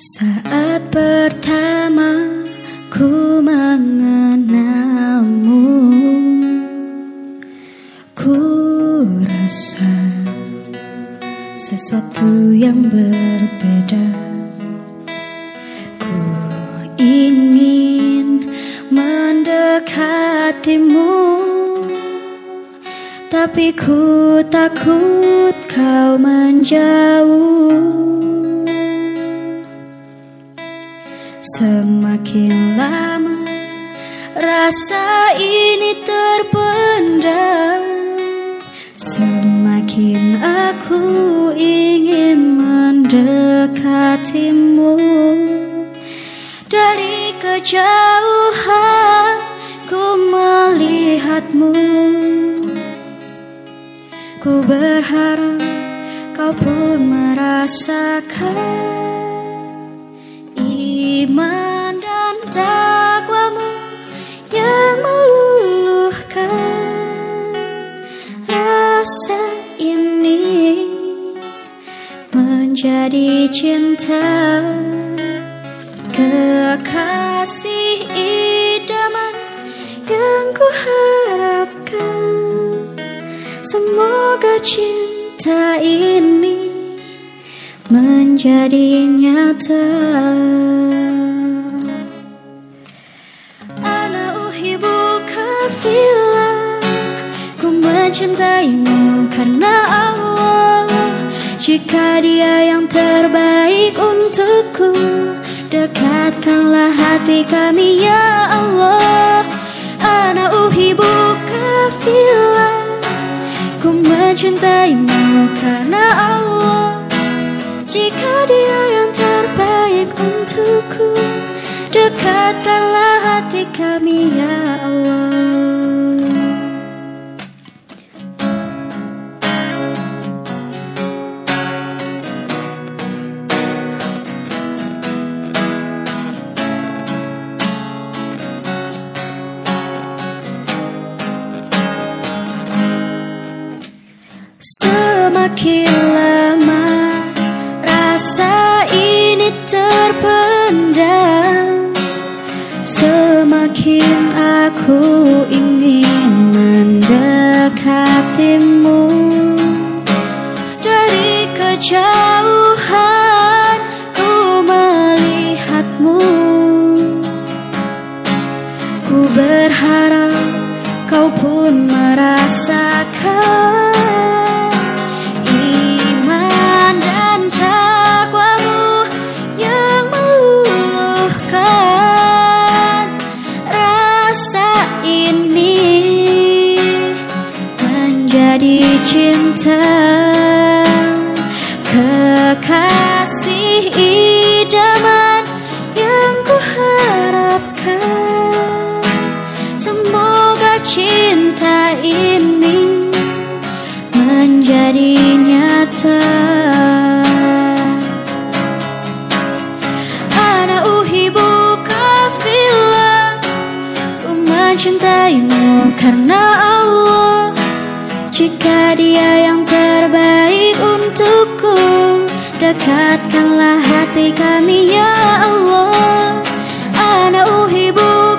Saat pertama ku mengenalmu Ku rasa sesuatu yang berbeda. Ku ingin mendekatimu Tapi ku takut kau menjauh Semakin lama rasa ini terpendam. Semakin aku ingin mendekatimu Dari kejauhan ku melihatmu. Ku berharap kau pun merasakan rasa ini menjadi cinta. Kekasih idaman yang ku harapkan semoga cinta ini menjadi nyata mencintaimu karena Allah. Jika dia yang terbaik untukku Dekatkanlah hati kami ya Allah. Ana uhibuka fila Ku mencintaimu karena Allah. Jika dia yang terbaik untukku Dekatkanlah hati kami ya Allah Semakin lama rasa ini terpendam. Semakin aku ingin mendekatimu. Dari kejauhan ku melihatmu. Ku berharap kau pun merasakan ini menjadi nyata. Ana uhibuka fila Ku mencintaimu karena Allah. Jika dia yang terbaik untukku Dekatkanlah hati kami ya Allah. Ana uhibuka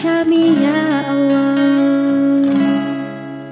terbaik